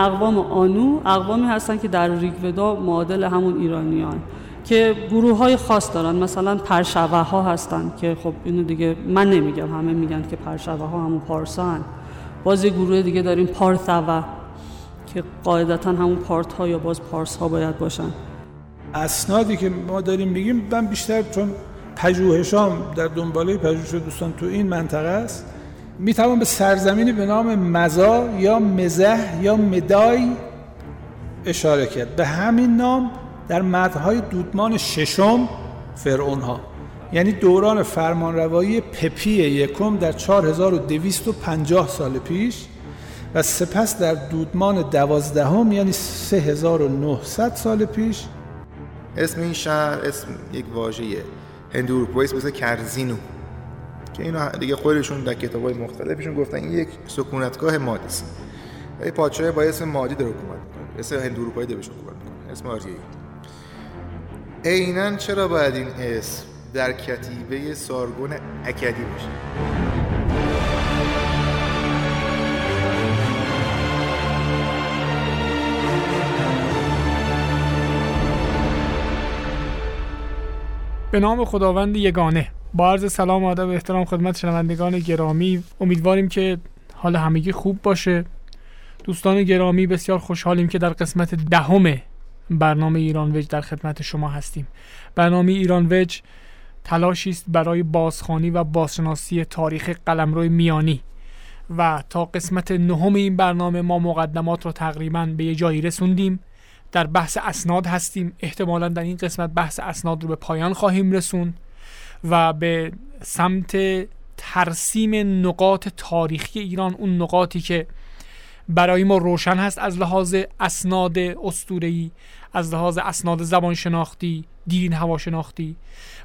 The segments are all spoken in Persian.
اقوام آنو اقوامی هستن که در ریگودا معادل همون ایرانیان که گروه های خاص دارن. مثلا پرشوه ها هستن که خب اینو دیگه من نمیگم همه میگن که پرشوه ها همون پارسا هن. باز یه گروه دیگه داریم پارثوه که قاعدتا همون پارت ها یا باز پارس ها باید باشن. اسنادی که ما داریم میگیم من بیشتر چون پژوهشام در دنباله پژوهش دوستان تو این منطقه است. می‌توان به سرزمینی به نام مزا یا مزه یا مدای اشاره کرد. به همین نام در متنهای دودمان ششم فرعون ها. یعنی دوران فرمانروایی پپی یکم در 4250 سال پیش و سپس در دودمان دوازدهم یعنی 3900 سال پیش. اسم این شهر اسم یک واژه‌ایه هندو اروپایی مثل کرزینو. که اینو دیگه خودشون در کتابای مختلفشون گفتن این یک سکونتگاه مادی است. ای پادشاه با اسم مادی در حکومت می‌کنه اسم هندو اروپایی در حکومت می‌کنه اسم آریایی. عینا چرا باید این اسم در کتیبه سارگون اکدی باشه؟ به نام خداوند یگانه. با عرض سلام و ادب و احترام خدمت شنوندگان گرامی امیدواریم که حال همگی خوب باشه. دوستان گرامی بسیار خوشحالیم که در قسمت دهم برنامه ایران وج در خدمت شما هستیم. برنامه ایران وج تلاشی است برای بازخوانی و بازشناسی تاریخ قلمرو میانی. و تا قسمت نهم این برنامه ما مقدمات رو تقریبا به یه جایی رسوندیم. در بحث اسناد هستیم. احتمالا در این قسمت بحث اسناد رو به پایان خواهیم رسوند. و به سمت ترسیم نقاط تاریخی ایران اون نقاطی که برای ما روشن هست از لحاظ اسناد اسطوره‌ای از لحاظ اسناد زبان شناختی دین هوا شناختی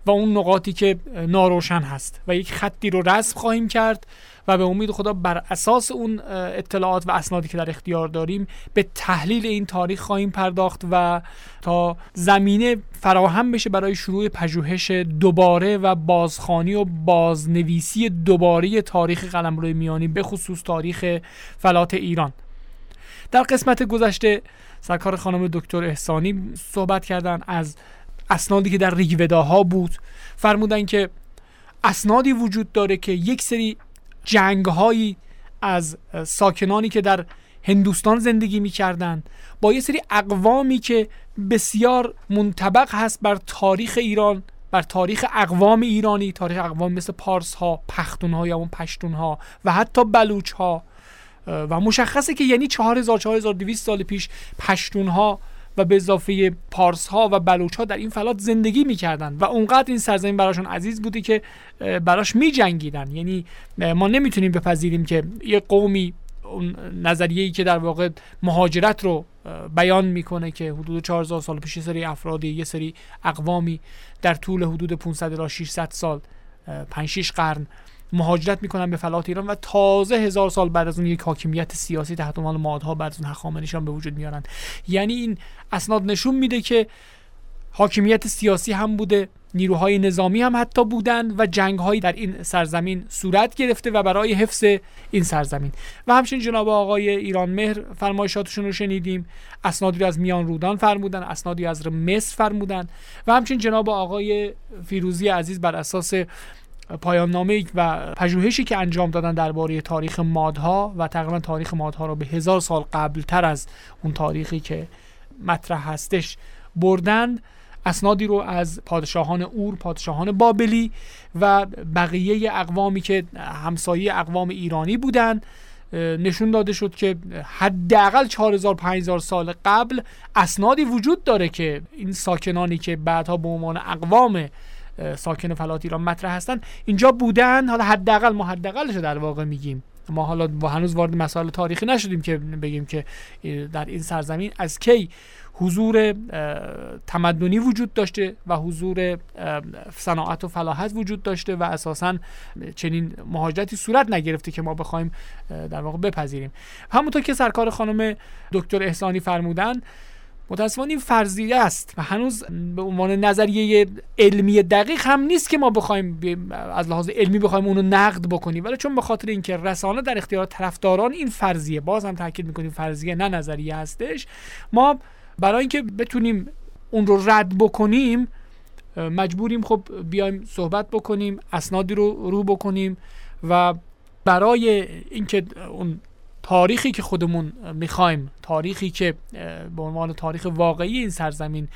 و اون نقاطی که ناروشن هست و یک خطی رو رسم خواهیم کرد و به امید خدا بر اساس اون اطلاعات و اسنادی که در اختیار داریم به تحلیل این تاریخ خواهیم پرداخت و تا زمینه فراهم بشه برای شروع پژوهش دوباره و بازخانی و بازنویسی دوباره تاریخ قلمرو میانی به خصوص تاریخ فلات ایران. در قسمت گذشته سرکار خانم دکتر احسانی صحبت کردن از اسنادی که در ریگوداها بود فرمودن که اسنادی وجود داره که یک سری جنگ هایی از ساکنانی که در هندوستان زندگی می‌کردن با یه سری اقوامی که بسیار منطبق هست بر تاریخ ایران بر تاریخ اقوام ایرانی تاریخ اقوام مثل پارس ها پختون ها یا اون پشتون ها و حتی بلوچ ها و مشخصه که یعنی 4000 4200 سال پیش پشتون ها و به اضافه پارس ها و بلوچ ها در این فلات زندگی می‌کردن و اونقدر این سرزمین براشون عزیز بودی که براش می جنگیدن یعنی ما نمی‌تونیم بپذیریم که یه قومی اون نظریه‌ای که در واقع مهاجرت رو بیان می‌کنه که حدود 4000 سال پیش سری افرادی یه سری اقوامی در طول حدود 500 الی 600 سال 5 6 قرن مهاجرت می‌کنن به فلات ایران و تازه هزار سال بعد از اون یک حاکمیت سیاسی تحت عنوان مادها بعد از اون هخامنشیان به وجود میارن. یعنی این اسناد نشون میده که حاکمیت سیاسی هم بوده نیروهای نظامی هم حتی بودند و جنگ در این سرزمین صورت گرفته و برای حفظ این سرزمین. و همچنین جناب آقای ایران مهر فرمایشاتشون رو شنیدیم. اسنادی از میان رودان فرمودن اسنادی از مصر فرمودن. و همچنین جناب آقای فیروزی عزیز بر اساس پایان نامه و پژوهشی که انجام دادن درباره تاریخ مادها و تقریبا تاریخ مادها رو به هزار سال قبل تر از اون تاریخی که مطرح هستش بردن اسنادی رو از پادشاهان اور پادشاهان بابلی و بقیه اقوامی که همسایه اقوام ایرانی بودند نشون داده شد که حداقل 4000 5000 سال قبل اسنادی وجود داره که این ساکنانی که بعدها به عنوان اقوام ساکن فلات ایران مطرح هستن. اینجا بودن حالا حداقل ما حداقلش در واقع میگیم. ما حالا هنوز وارد مسائل تاریخی نشدیم که بگیم که در این سرزمین از کی حضور تمدنی وجود داشته و حضور صناعت و فلاحت وجود داشته و اساسا چنین مهاجرتی صورت نگرفته که ما بخوایم در واقع بپذیریم. همونطور که سرکار خانم دکتر احسانی فرمودن متاسفانه این فرضیه است و هنوز به عنوان نظریه علمی دقیق هم نیست که ما بخوایم از لحاظ علمی بخوایم اونو نقد بکنیم. ولی چون به خاطر اینکه رسانه در اختیار طرفداران این فرضیه باز هم تاکید می‌کنیم فرضیه نه نظریه هستش ما برای اینکه بتونیم اون رو رد بکنیم مجبوریم خب بیایم صحبت بکنیم اسنادی رو رو بکنیم و برای اینکه اون تاریخی که خودمون می‌خوایم تاریخی که به عنوان تاریخ واقعی این سرزمین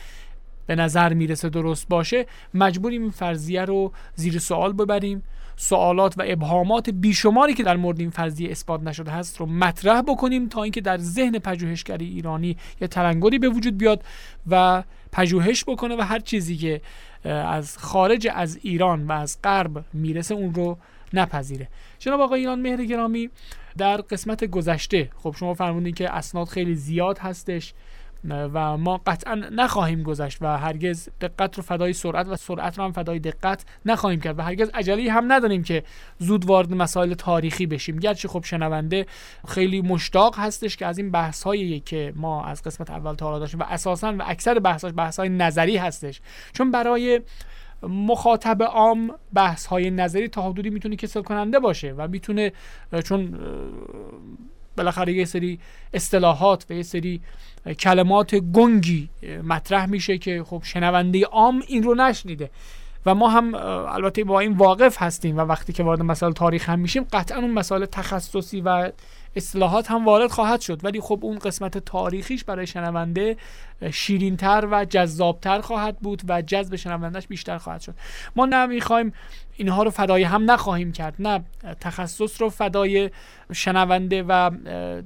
به نظر می‌رسه درست باشه مجبوریم این فرضیه رو زیر سوال ببریم. سوالات و ابهامات بیشماری که در مورد این فرضیه اثبات نشده هست رو مطرح بکنیم تا اینکه در ذهن پژوهشگری ایرانی یه تلنگری به وجود بیاد و پژوهش بکنه و هر چیزی که از خارج از ایران و از غرب می‌رسه اون رو نپذیره. جناب آقای ایران مهر گرامی در قسمت گذشته. خب شما فرمودین که اسناد خیلی زیاد هستش و ما قطعا نخواهیم گذشت و هرگز دقت رو فدای سرعت و سرعت رو هم فدای دقت نخواهیم کرد و هرگز عجله هم نداریم که زود وارد مسائل تاریخی بشیم. گرچه خب شنونده خیلی مشتاق هستش که از این بحث هایی که ما از قسمت اول تا داشتیم و اساسا و اکثر بحثاش بحث های نظری هستش. چون برای مخاطب عام بحث های نظری تا حدودی می‌تونه کسل کننده باشه و می‌تونه چون بالاخره یه سری اصطلاحات و یه سری کلمات گنگی مطرح میشه که خب شنونده عام این رو نشنیده. و ما هم البته با این واقف هستیم و وقتی که وارد مسائل تاریخ هم میشیم قطعا اون مسائل تخصصی و اصلاحات هم وارد خواهد شد. ولی خب اون قسمت تاریخیش برای شنونده شیرینتر و جذابتر خواهد بود و جذب شنوندهش بیشتر خواهد شد. ما نه می‌خوایم اینها رو فدای هم نخواهیم کرد نه تخصص رو فدای شنونده و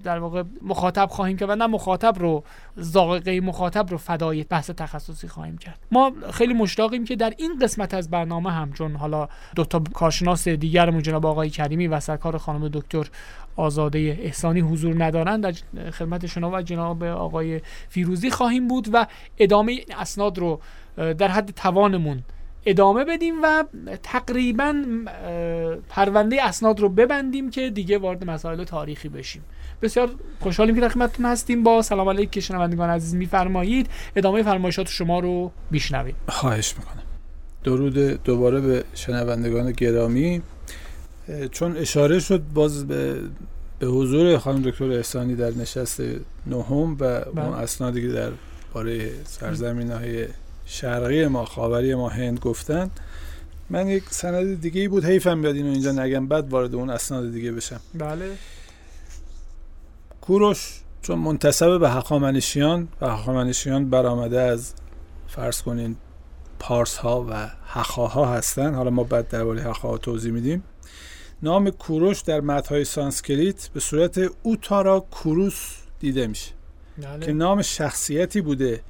در واقع مخاطب خواهیم کرد و نه مخاطب رو زاغقه مخاطب رو فدای بحث تخصصی خواهیم کرد. ما خیلی مشتاقیم که در این قسمت از برنامه هم چون حالا دو تا کارشناس دیگرمون جناب آقای کریمی و سرکار خانم دکتر آزاده احسانی حضور ندارند در خدمت شما و جناب آقای فیروزی خواهیم بود و ادامه اسناد رو در حد توانمون ادامه بدیم و تقریبا پرونده اسناد رو ببندیم که دیگه وارد مسائل تاریخی بشیم. بسیار خوشحالیم که در خدمتتون هستیم. با سلام علیک شنوندگان عزیز میفرمایید. ادامه فرمایشات شما رو میشنوید خواهش می‌کنم. درود دوباره به شنوندگان گرامی. چون اشاره شد باز به به حضور خانم دکتر احسانی در نشست نهم و اون بله. اسنادی که در باره سرزمین های شرقی ما خاوری ما هند گفتن. من یک سند دیگه ای بود. حیفم بیاد اینو اینجا نگم. بعد وارد اون اسناد دیگه بشم. بله. کوروش چون منتسب به هخامنشیان و هخامنشیان برآمده از فرض کنین پارس ها و هخاها هستن. حالا ما بعد درباره هخاها توضیح میدیم. نام کوروش در متن‌های سانسکریت به صورت اوتارا کوروس دیده میشه بله. که نام شخصیتی بوده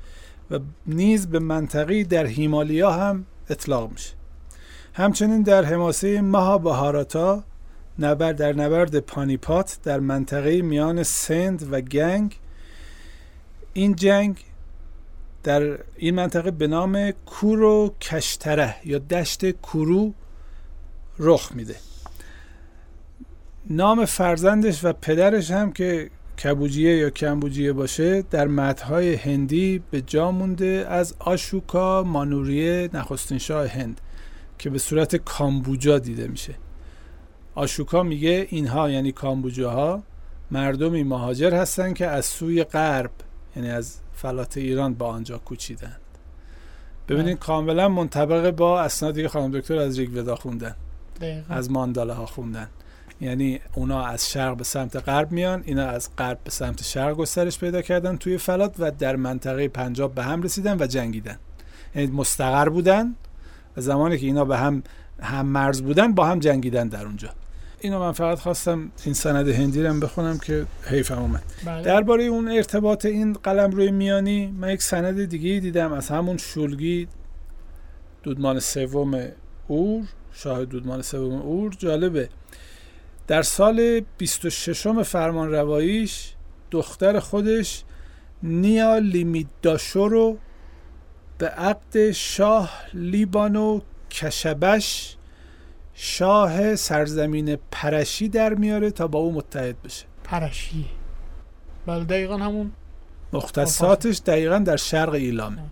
و نیز به منطقی در هیمالیا هم اطلاق میشه همچنین در حماسه مها بهاراتا نبرد در نبرد پانیپات در منطقه میان سند و گنگ این جنگ در این منطقه به نام کورو کشتره یا دشت کورو رخ میده نام فرزندش و پدرش هم که کبوجیه یا کمبوجیه باشه در متهای هندی به جا مونده از آشوکا مانوریه نخستین شاه هند که به صورت کامبوجا دیده میشه. آشوکا میگه اینها یعنی کامبوجاها مردمی مهاجر هستند که از سوی غرب یعنی از فلات ایران با آنجا کوچیدند. ببینید کاملا منطبق با اسنادی که خانم دکتر از ریگ ودا خوندن. از مانداله ها خوندن. یعنی اونا از شرق به سمت غرب میان اینا از غرب به سمت شرق گسترش پیدا کردن توی فلات و در منطقه پنجاب به هم رسیدن و جنگیدن. یعنی مستقر بودن و زمانی که اینا به هم هم مرز بودن با هم جنگیدن در اونجا. اینو من فقط خواستم این سند هندی رو بخونم که حیفم اومد. بله. درباره اون ارتباط این قلم روی میانی من یک سند دیگه دیدم از همون شولگی دودمان سوم اور شاه دودمان سوم اور. جالبه. در سال 26 فرمان رواییش دختر خودش نیا لیمیداشو رو به عقد شاه لیبانو کشبش شاه سرزمین پرشی در میاره تا با او متحد بشه. پرشی. بله دقیقا همون مختصاتش دقیقا در شرق ایلامه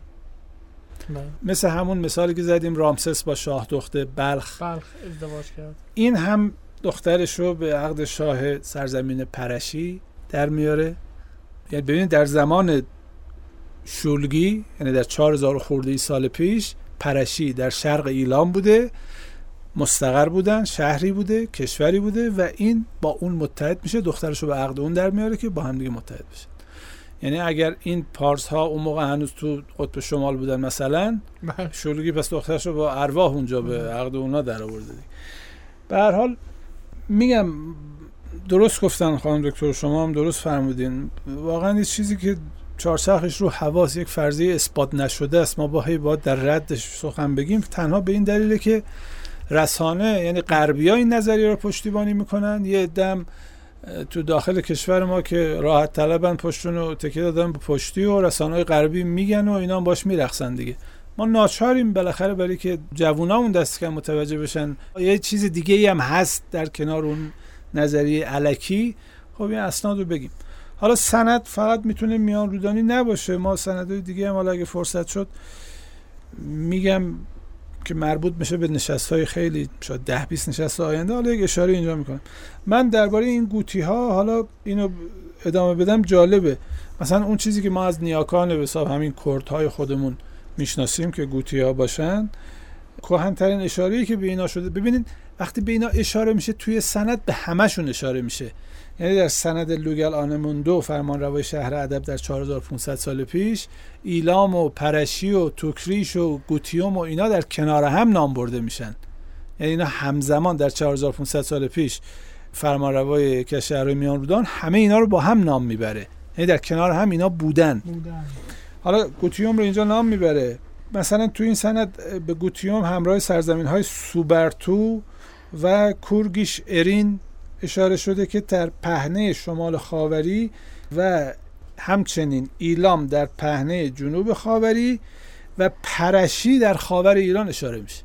بله. مثل همون مثالی که زدیم رامسس با شاه دخت بلخ. بلخ ازدواج کرد. این هم دخترش رو به عقد شاه سرزمین پرشی در میاره. یعنی ببینید در زمان شولگی یعنی در 4000 خورده سال پیش پرشی در شرق ایلام بوده مستقر بودن شهری بوده کشوری بوده و این با اون متحد میشه. دخترش رو به عقد اون در میاره که با هم دیگه متحد بشه. یعنی اگر این پارس ها اون موقع هنوز تو قطب شمال بودن مثلا بله. شلوگی پس دخترش رو با ارواح اونجا به عقد اونا در آورده به هر حال میگم درست گفتن خانم دکتر شما هم درست فرمودین. واقعا این چیزی که چهارچرخش رو حواس یک فرضیه اثبات نشده است. ما با هی باید در ردش سخن بگیم. تنها به این دلیله که رسانه یعنی غربی این نظریه رو پشتیبانی می‌کنن. یه دم تو داخل کشور ما که راحت طلبن پشتون رو تکیه دادن به پشتی و رسانه های غربی میگن و اینا هم باش میرخصن دیگه. ما ناچاریم بالاخره برای که جوونامون دست کم متوجه بشن. یه چیز دیگه ای هم هست در کنار اون نظریه علکی. خب این اسناد رو بگیم. حالا سند فقط می‌تونه میان رودانی نباشه. ما سندهای دیگه هم حالا اگه فرصت شد میگم که مربوط میشه به نشست های خیلی شاید ده 20 نشست آینده. حالا یک اشاره اینجا می‌کنم. من درباره این گوتی ها حالا اینو ادامه بدم. جالبه. مثلا اون چیزی که ما از نیاکان به حساب همین کرد های خودمون می‌شناسیم که گوتی ها باشن. کهنترین اشاره که به اینا شده ببینید وقتی به اینا اشاره میشه توی سند به همشون اشاره میشه. یعنی در سند لوگل آنموندو فرمان روای شهر ادب در 4500 سال پیش ایلام و پرشی و توکریش و گوتیوم و اینا در کنار هم نام برده میشن. یعنی اینا همزمان در 4500 سال پیش فرمان روای که شهر میان رودان همه اینا رو با هم نام می‌بره. یعنی در کنار هم اینا بودن. بودن. حالا گوتیوم رو اینجا نام می‌بره. مثلا تو این سند به گوتیوم همراه سرزمین های سوبرتو و کورگیش ارین اشاره شده که در پهنه شمال خاوری و همچنین ایلام در پهنه جنوب خاوری و پرشی در خاور ایران اشاره میشه.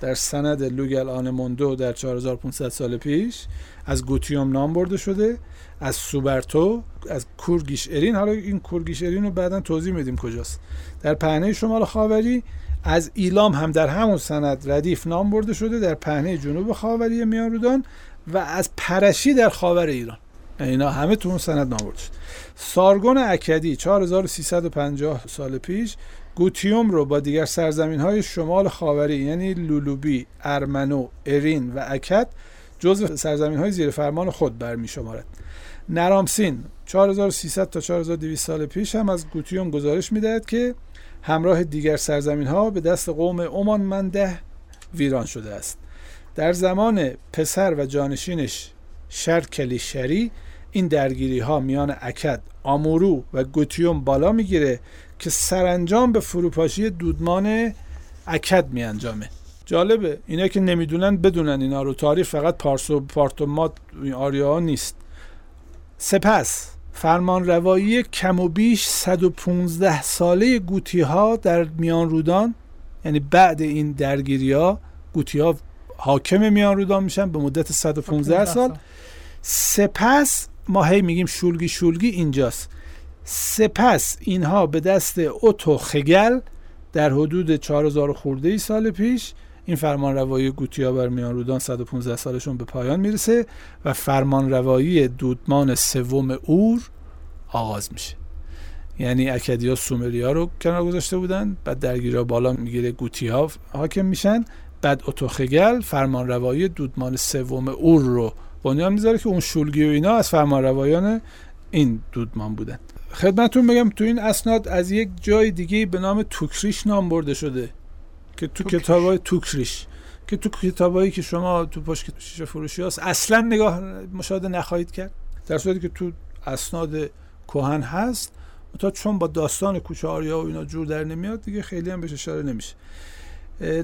در سند لوگل آنموندو در 4500 سال پیش از گوتیوم نام برده شده. از سوبرتو از کورگیش ارین. حالا این کورگیش ارین رو بعدا توضیح میدیم کجاست. در پهنه شمال خاوری از ایلام هم در همون سند ردیف نام برده شده در پهنه جنوب خاوری میان رودان و از پرشی در خاور ایران. اینا همه تو اون سند نام برده شده سارگون اکدی 4350 سال پیش گوتیوم رو با دیگر سرزمین های شمال خاوری یعنی لولوبی، ارمنو، ارین و اکد جزو سرزمین های زیر فرمان خود برمی شمارد نرامسین 4300 تا 4200 سال پیش هم از گوتیوم گزارش می‌دهد که همراه دیگر سرزمین ها به دست قوم اومان منده ویران شده است. در زمان پسر و جانشینش شرکلی شری این درگیری ها میان اکد آمورو و گوتیوم بالا می‌گیره که سرانجام به فروپاشی دودمان اکد می انجامه جالبه اینا که نمی‌دونن بدونن اینا رو. تاریخ فقط پارس و پارتومات آریا ها نیست. سپس فرمان روایی کم و بیش 115 ساله گوتی ها در میان رودان یعنی بعد این درگیری ها گوتی ها حاکم میان رودان میشن به مدت 115 سال. سپس ما هی میگیم شولگی شولگی اینجاست. سپس اینها به دست اوتو خگل در حدود 4000 خورده ای سال پیش این فرمان روایی گوتیا بر میان رودان 115 سالشون به پایان می‌رسه و فرمان روایی دودمان سوم اور آغاز میشه. یعنی اکدیا سومریا رو کنار گذاشته بودن بعد درگیری بالا می‌گیره گوتی ها حاکم میشن بعد اتوخگل فرمان روایی دودمان سوم اور رو بنیان می‌ذاره که اون شولگی و اینا از فرمان روایان این دودمان بودن. خدمتون بگم تو این اسناد از یک جای دیگه به نام توکریش نام برده شده. که تو توکریش. کتابای توکریش که تو کتابایی که شما تو پشت شیشه فروشی هست اصلا نگاه مشاهده نخواهید کرد. در صورتی که تو اسناد کهن هست تا چون با داستان کوچه آریا و اینا جور در نمیاد دیگه خیلی هم بهش اشاره نمیشه.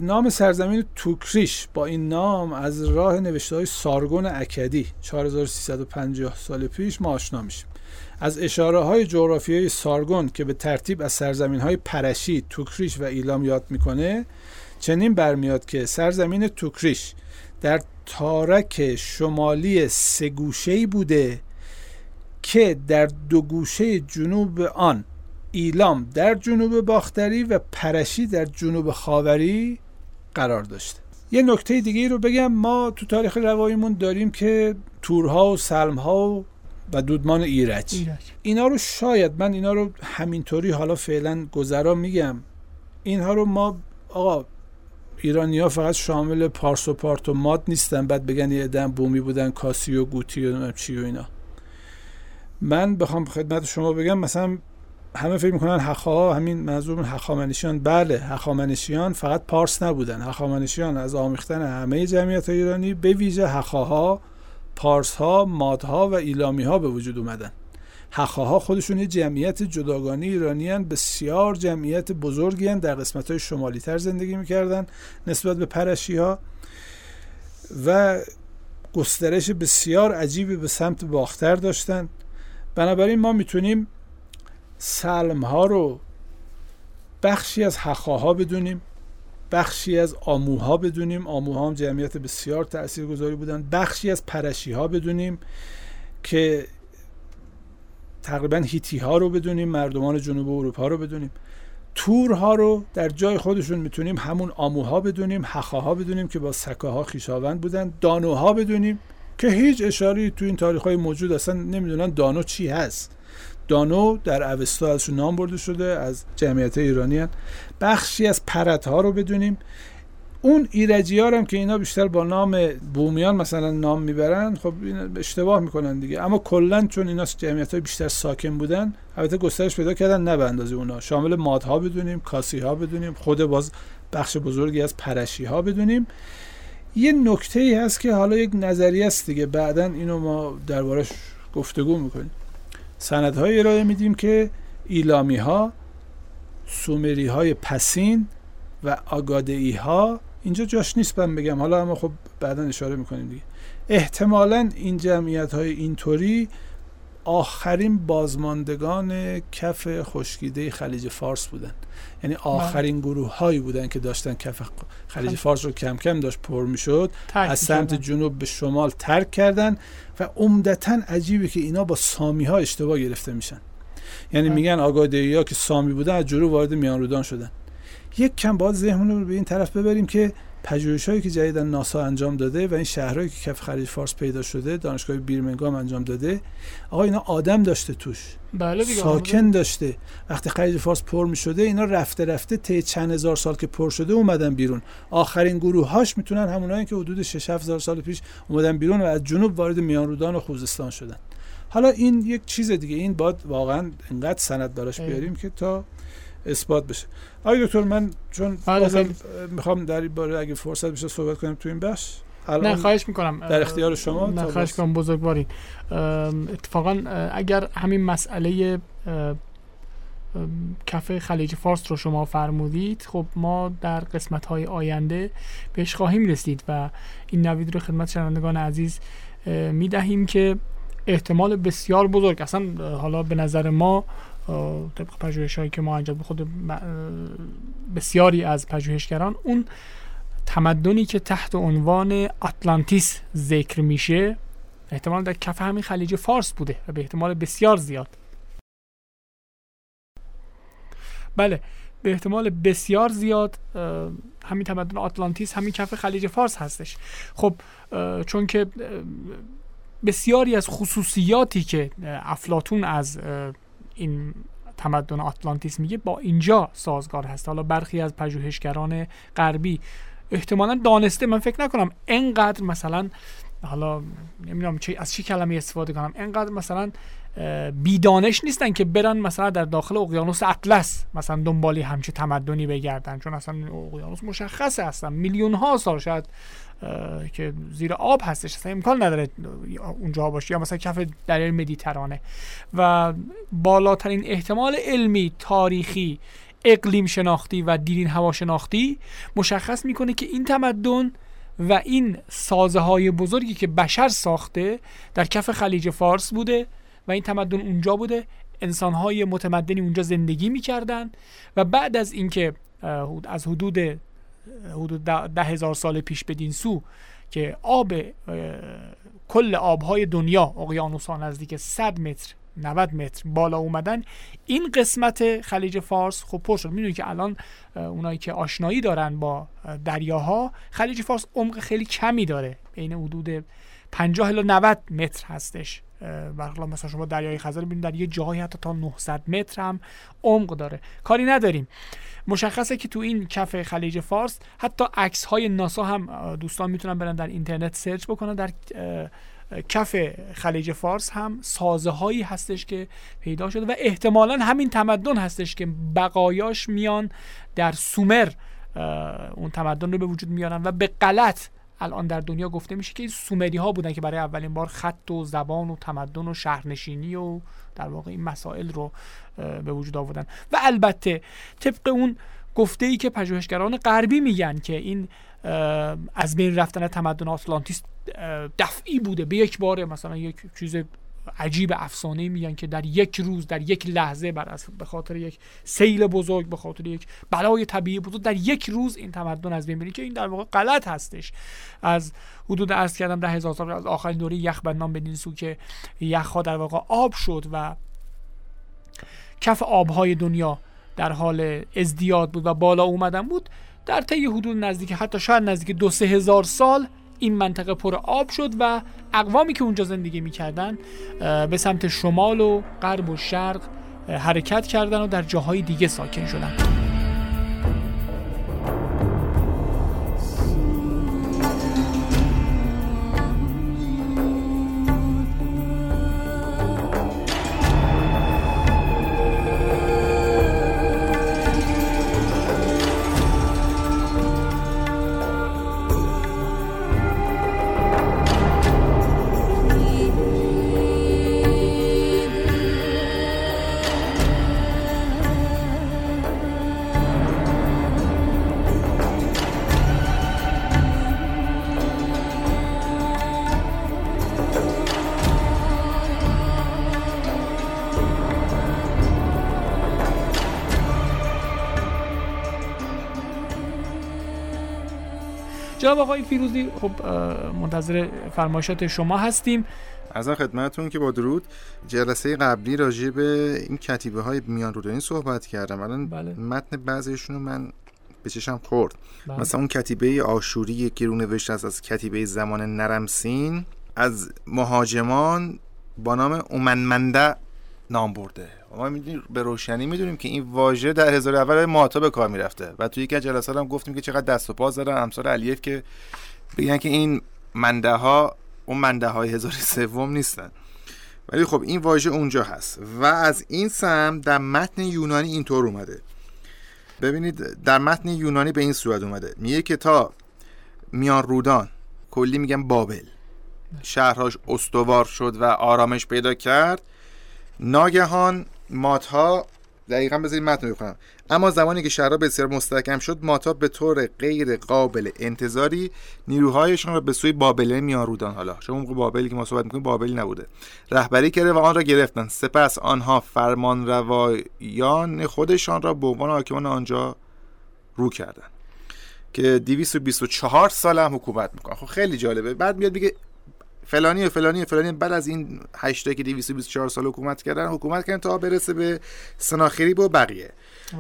نام سرزمین توکریش با این نام از راه نوشته های سارگون اکدی 4350 سال پیش ما آشنا میشیم. از اشاره های جغرافیایی سارگون که به ترتیب از سرزمین های پرشی، توکریش و ایلام یاد می‌کنه چنین برمیاد که سرزمین توکریش در تارک شمالی سه بوده که در دو گوشه جنوب آن ایلام در جنوب باختری و پرشی در جنوب خاوری قرار داشته. یه نکته دیگه رو بگم ما تو تاریخ رواییمون داریم که تورها و سلمها و دودمان ایرج. ایرج. اینا رو شاید من اینا رو همینطوری حالا فعلا گذرا میگم. اینها رو ما آقا ایرانی ها فقط شامل پارس و پارت و ماد نیستن بعد بگن یه دم بومی بودن کاسی و گوتی و چی و اینا. من بخوام خدمت شما بگم مثلا همه فکر می‌کنن حقا همین منظور حقامنشیان بله حقامنشیان فقط پارس نبودن. حقامنشیان از آمیختن همه جمعیت ایرانی به ویژه حقاها پارس ها مادها و ایلامی ها به وجود اومدن حقاها خودشون یه جمعیت جداگانه ایرانی هن. بسیار جمعیت بزرگی هن. در قسمت های شمالی تر زندگی می‌کردن نسبت به پرشی ها و گسترش بسیار عجیبی به سمت باختر داشتن بنابراین ما می‌تونیم سلم ها رو بخشی از حقاها بدونیم بخشی از آموها بدونیم. آموها هم جمعیت بسیار تاثیرگذاری بودن. بخشی از پرشی ها بدونیم که تقریبا هیتی ها رو بدونیم مردمان جنوب اروپا رو بدونیم. تورها رو در جای خودشون می‌تونیم همون آموها بدونیم حقاها بدونیم که با سکاها خیشاوند بودن. دانوها بدونیم که هیچ اشاری تو این تاریخ های موجود اصلا نمی‌دونن دانو چی هست. دانو در اوستا ازشون نام برده شده از جمعیت ایرانی هن. بخشی از پرت ها رو بدونیم. اون ایرجی ها هم که اینا بیشتر با نام بومیان مثلا نام می‌برن خب اشتباه می‌کنن دیگه. اما کلا چون اینا جمعیت های بیشتر ساکن بودن البته گسترش پیدا کردن نه به اندازه اونا. شامل مادها بدونیم کاسی ها بدونیم خود باز بخش بزرگی از پرشی ها بدونیم. یه نکته ای هست که حالا یک نظریه است دیگه. بعدا اینو ما دربارش گفتگو می‌کنیم. سندهای ارائه میدیم که ایلامی ها سومری های پسین و آگادئی ها اینجا جاش نیست من بگم حالا اما خب بعدا اشاره می‌کنیم دیگه. احتمالا این جمعیت های اینطوری آخرین بازماندگان کف خشکیده خلیج فارس بودن. یعنی بله. آخرین گروه هایی بودن که داشتن کف خلیج فارس رو کم کم داشت پر می‌شد از سمت جنوب به شمال ترک کردن. و عمدتا عجیبه که اینا با سامی ها اشتباه گرفته میشن یعنی. میگن آگادایی ها که سامی بودن از جنوب وارد میان رودان شدن یک کم باید ذهنمون رو به این طرف ببریم که پژوهش هایی که جدیدا ناسا انجام داده و این شهرهایی که کف خلیج فارس پیدا شده دانشگاه بیرمنگام انجام داده آقا اینا آدم داشته توش. بله ساکن داشته. وقتی خلیج فارس پر می شده اینا رفته رفته طی چند هزار سال که پر شده اومدن بیرون. آخرین گروه هاش می‌تونن همونایی که حدود 6 هزار سال پیش اومدن بیرون و از جنوب وارد میان رودان و خوزستان شدن. حالا این یک چیز دیگه این باید واقعا انقدر سند براش بیاریم که تا اثبات بشه. آقای دکتر من چون بله، می‌خوام در این باره اگه فرصت بشه صحبت کنیم تو این بخش. نه خواهش می‌کنم. در اختیار شما نه خواهش کنم بزرگواری. اتفاقا اگر همین مسئله کف خلیج فارس رو شما فرمودید خب ما در قسمت های آینده بهش خواهیم رسید و این نوید رو خدمت شنوندگان عزیز می‌دهیم که احتمال بسیار بزرگ اصلا حالا به نظر ما طبق پژوهش هایی که ما انجام خود بسیاری از پژوهشگران اون تمدنی که تحت عنوان آتلانتیس ذکر میشه احتمال در کف همین خلیج فارس بوده و به احتمال بسیار زیاد. بله به احتمال بسیار زیاد همین تمدن آتلانتیس همین کف خلیج فارس هستش. خب چون که بسیاری از خصوصیاتی که افلاتون از این تمدن آتلانتیس میگه با اینجا سازگار هست. حالا برخی از پژوهشگران غربی احتمالا دانسته من فکر نکنم انقدر مثلا حالا نمی‌دونم چه از چه کلمه استفاده کنم انقدر مثلا بیدانش نیستن که برن مثلا در داخل اقیانوس اطلس مثلا دنبالی همچه تمدنی بگردن. چون اصلا اقیانوس مشخصه هستن میلیون ها سال شاید که زیر آب هستش. اصلا امکان نداره اونجا باشه یا مثلا کف دریای مدیترانه. و بالاترین احتمال علمی تاریخی اقلیم شناختی و دیرین هوا شناختی مشخص می‌کنه که این تمدن و این سازه های بزرگی که بشر ساخته در کف خلیج فارس بوده و این تمدن اونجا بوده. انسان های متمدنی اونجا زندگی می‌کردن و بعد از اینکه از حدود حدود ده هزار سال پیش بدین سو که آب کل آبهای دنیا اقیانوس ها نزدیک 100 متر 90 متر بالا اومدن این قسمت خلیج فارس خب پر شد. می‌دونید که الان اونایی که آشنایی دارن با دریاها خلیج فارس عمق خیلی کمی داره. بین حدود 50 الی 90 متر هستش. برخلاف مثلا شما دریای خزر ببینید در یه جایی حتی تا 900 متر هم عمق داره. کاری نداریم. مشخصه که تو این کف خلیج فارس حتی عکس های ناسا هم دوستان می‌تونن برن در اینترنت سرچ بکنن. در کف خلیج فارس هم سازه هایی هستش که پیدا شده و احتمالا همین تمدن هستش که بقایاش میان در سومر اون تمدن رو به وجود میارن و به غلط الان در دنیا گفته میشه که سومری ها بودن که برای اولین بار خط و زبان و تمدن و شهرنشینی و در واقع این مسائل رو به وجود آوردن. و البته طبق اون گفته ای که پژوهشگران غربی میگن که این از بین رفتن تمدن آتلانتیس دفعی بوده به یک باره مثلا یک چیز عجیب افسانه میگن که در یک روز در یک لحظه بر به خاطر یک سیل بزرگ به خاطر یک بلای طبیعی بزرگ در یک روز این تمدن از بین که این در واقع غلط هستش. از حدود عرض کردم ده هزار سال از آخرین دوره یخ بندان بدین سو که یخ ها در واقع آب شد و کف آبهای دنیا در حال ازدیاد بود و بالا اومدن بود در طی حدود نزدیک حتی شاید نزدیک دو سه هزار سال این منطقه پر آب شد و اقوامی که اونجا زندگی می‌کردن به سمت شمال و غرب و شرق حرکت کردن و در جاهای دیگه ساکن شدن. جناب آقای فیروزی خب منتظر فرمایشات شما هستیم. از خدمتتون که با درود. جلسه قبلی راجع به این کتیبه های میان رودانی صحبت کردم. الان بله. متن بعضیشون رو من به چشم خورد. بله. مثلا اون کتیبه آشوری که رو نوشته است از کتیبه زمان نرمسین از مهاجمان با نام اومنمنده نام برده. ما می‌دونیم به روشنی می‌دونیم که این واژه در هزار اول ماتا به کار می‌رفته. و توی یکی از جلسات هم گفتیم که چقدر دست و پا زدن. امثال علیف که بگن که این منده ها اون منده های هزار سوم نیستن. ولی خب این واژه اونجا هست. و از این سم در متن یونانی اینطور اومده. ببینید در متن یونانی به این صورت اومده. میگه که تا میان رودان کلی میگن بابل. شهرهاش استوار شد و آرامش پیدا کرد. ناگهان ماتها دقیقا بذارید متن بخونم. اما زمانی که شهرها بسیار مستحکم شد ماتا به طور غیر قابل انتظاری نیروهایشان را به سوی بابل میان رودان حالا شما موقع بابلی که ما صحبت می‌کنیم بابلی نبوده. رهبری کرده و آن را گرفتن سپس آنها فرمان روایان خودشان را به عنوان حاکمان آنجا رو کردن که 224 سال هم حکومت می‌کنن. خب خیلی جالبه. بعد میاد میگه فلانی و فلانی و فلانی. بعد از این 8 که 224 سال حکومت کردن حکومت کردن تا برسه به سناخری و بقیه.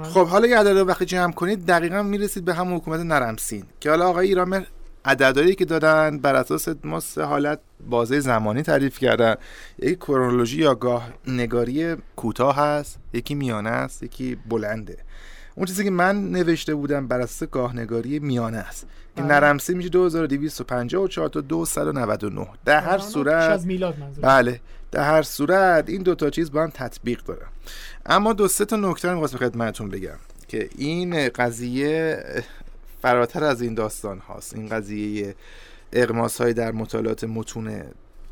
خب حالا یه عدد وقتی جمع کنید دقیقا می‌رسید به همون حکومت نرمسین. که حالا آقای ایرامر عددهایی که دادن بر اساس ما سه حالت بازه زمانی تعریف کردن. یکی کرونولوژی یا گاه نگاری کوتاه هست یکی میانه است یکی بلنده. اون چیزی که من نوشته بودم بر اساس گاهنگاری میانه است. این بله. نرمسی میشه 2254 تا 299 در هر صورت از میلاد بله. در هر صورت این دو تا چیز با هم تطبیق داره اما دو سه تا نکته رو به خدمتتون بگم که این قضیه فراتر از این داستان هاست. این قضیه اقماس های در مطالعات متون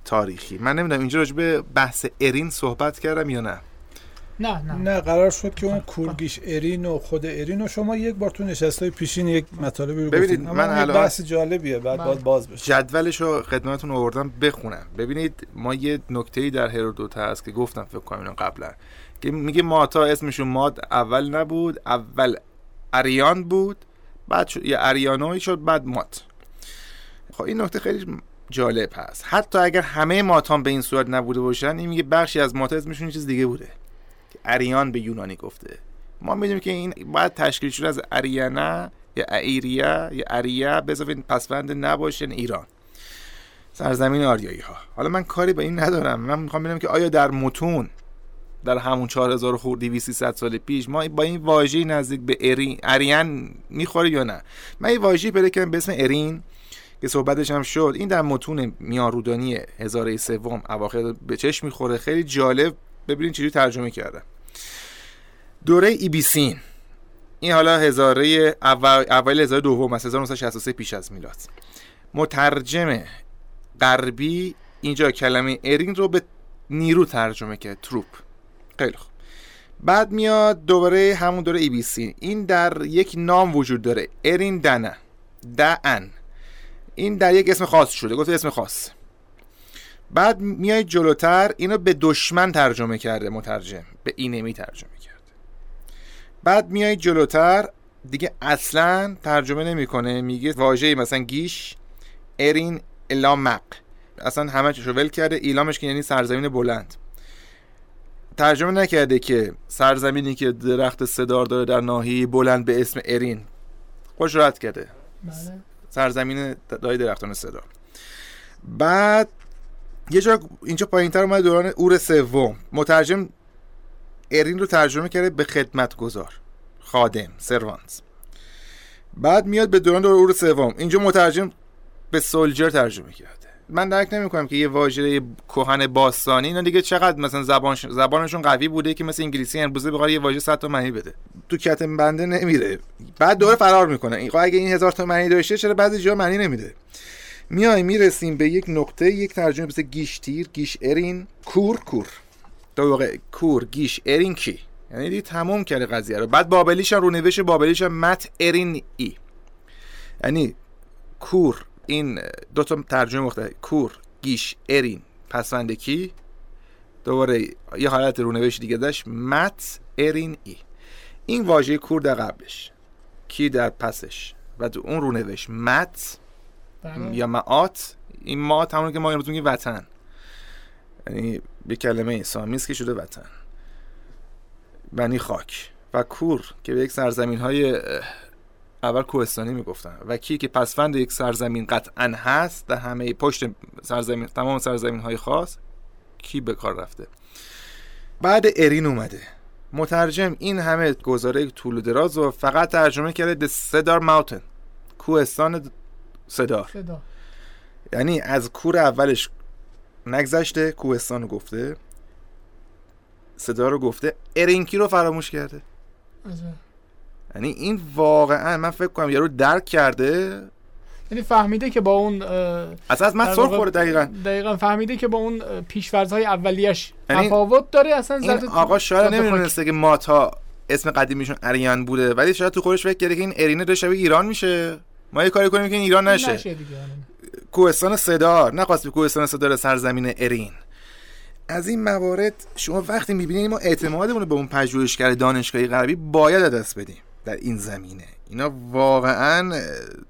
تاریخی. من نمی‌دونم اینجا راجع به بحث ارین صحبت کردم یا نه. نه نه. نه قرار شد که اون کورگیش ارین و خود ارین و شما یک بار تو نشستای پیشین یک مطالبی رو ببینید، گفتید. من الان- بحث جالبیه بعد بله. باید باز بشه. جدولش رو خدمتتون آوردم بخونم. ببینید ما یه نکته در هرودوت هست که گفتم فکر کنم اینو قبلا که میگه ماتا اسمشون ماد اول نبود اول اریان بود بعد شد یه اریانوی شد بعد مات. خب این نکته خیلی جالب هست. حتی اگر همه ماتان به این صورت نبوده باشن این میگه بخشی از ماتا اسمشون چیز دیگه بوده. اریان به یونانی گفته. ما می‌دونیم که این باید تشکیل شده از اریانا یا ایریا یا اریا اضافه پسوند نباشه یعنی ایران. سرزمین آریایی ها حالا من کاری به این ندارم. من می‌خوام ببینم که آیا در متون در همون 4000 خوردی 2300 سال پیش ما با این واژه نزدیک به ارین اریان می‌خوره یا نه؟ من این واژه پیدا کردم به اسم ارین که صحبتش هم شد. این در متون میارودانی هزاره سوم اواخر به چشم می‌خوره. خیلی جالب. ببینید چجوری ترجمه کردم دوره ایبیسین. این حالا هزاره اول اول هزاره دوم از 1963 پیش از میلاد. مترجم غربی اینجا کلمه ارین رو به نیرو ترجمه کرد. تروپ. خیلی خوب. بعد میاد دوباره همون دوره ای بی سی این در یک نام وجود داره. ارین دنه. دن. این در یک اسم خاص شده. گفته اسم خاص. بعد میای جلوتر اینو به دشمن ترجمه کرده مترجم. به اینمی ترجمه کرده. بعد میای جلوتر دیگه اصلا ترجمه نمی‌کنه میگه واژه مثلا گیش ارین الامق اصلا همه چیشو ول کرده ایلامش که یعنی سرزمین بلند. ترجمه نکرده که سرزمینی که درخت صدار داره در ناحیه بلند به اسم ارین. خوش رد کرده. بله. سرزمین دای درختان صدا. بعد یه جا اینجا پایین تر اومده دوران اور سوم. مترجم ارین رو ترجمه کرده به خدمت گذار خادم سروانت بعد میاد به دوران دور سوم. اینجا مترجم به سولجر ترجمه کرده. من درک نمی‌کنم که یه واژه کهن باستانی اینا دیگه چقدر مثلا زبانش زبانشون قوی بوده که مثل انگلیسی امروزه بخواد یه واژه 100 تا معنی بده. تو کتم بنده نمیره. بعد دوره فرار می‌کنه. این اگه این هزار تا معنی داشته چرا بعضی جا معنی نمیده؟ میای می‌رسیم به یک نقطه یک ترجمه مثل گیشتیر گیش ارین کور کور. تو واقع کور گیش ارین کی؟ یعنی دیگه تموم کرده قضیه رو. بعد بابلیش هم رونوشت بابلیش هم مت ارین ای. یعنی کور این دو تا ترجمه مختلف. کور گیش ارین. پسوند کی؟ دوباره یه حالت رونوشت دیگه داشت. مت ارین ای. این واژه کور در قبلش. کی در پسش؟ و تو اون رونوشت مت بله. یا معات این مات همون که ما امروز میگیم وطن. یعنی به کلمه سامی است که شده وطن. بنی خاک. و کور که به یک سرزمین های اول کوهستانی می‌گفتن. و کی که پسفند یک سرزمین قطعا هست در همه پشت سرزمین تمام سرزمین های خاص کی به کار رفته؟ بعد ارین اومده. مترجم این همه گزاره طول و دراز و فقط ترجمه کرده The Cedar Mountain کوهستان صدار. صدا یعنی از کور اولش نگذشته کوهستان رو گفته. صدا رو گفته. ارینکی رو فراموش کرده. عجب. یعنی این واقعا من فکر کنم یارو درک کرده. یعنی فهمیده که با اون اصلا از من سر خورده دقیقا. دقیقا فهمیده که با اون پیشورزهای اولیش یعنی تفاوت داره اصلا این آقا شاید. نمی‌دونسته که ماتا اسم قدیمیشون اریان بوده ولی شاید تو خودش فکر کرده که این ارینه داره شبیه ایران میشه. ما یه کاری کنیم که این ایران نشه, نشه دیگه آره. کوهستان صدار. نخواست به کوهستان صدار سرزمین ارین. از این موارد شما وقتی می‌بینید ما اعتمادمون به اون پژوهشگر دانشگاهی غربی باید دست بدیم در این زمینه. اینا واقعا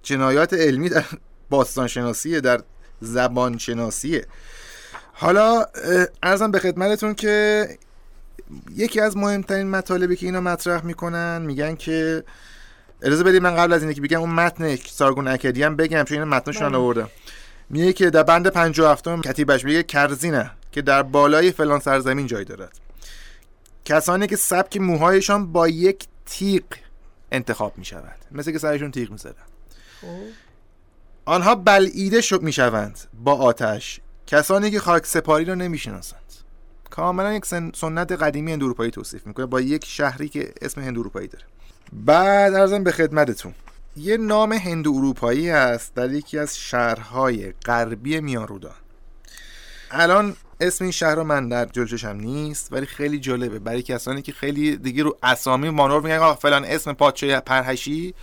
جنایات علمی در باستان شناسیه در زبان شناسیه حالا ارزم به خدمتتون که یکی از مهمترین مطالبی که اینا مطرح می‌کنن میگن که اجازه بدید من قبل از اینکه بگم اون متن سارگون اکدی هم بگم چون این متنشون بله. آوردم. میگه که در بند 57 کتیبش میگه کرزینه که در بالای فلان سرزمین جای دارد. کسانی که سبک موهایشان با یک تیغ انتخاب می شود مثل که سرشون تیغ می خب. آنها بلعیده شد می شوند با آتش. کسانی که خاک سپاری را نمی شناسند کاملا یک سن- سنت قدیمی هند اروپایی توصیف می‌کنه. با یک شهری که اسم هند اروپایی داره. بعد ارزم به خدمتتون. یه نام هند اروپایی هست در یکی از شهرهای غربی میانرودان الان اسم این شهر رو من در جلوشم نیست ولی خیلی جالبه. برای کسانی که خیلی دیگه رو اسامی مانور میگن آقا فلان اسم پادشاه پرهشی.